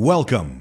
Welcome.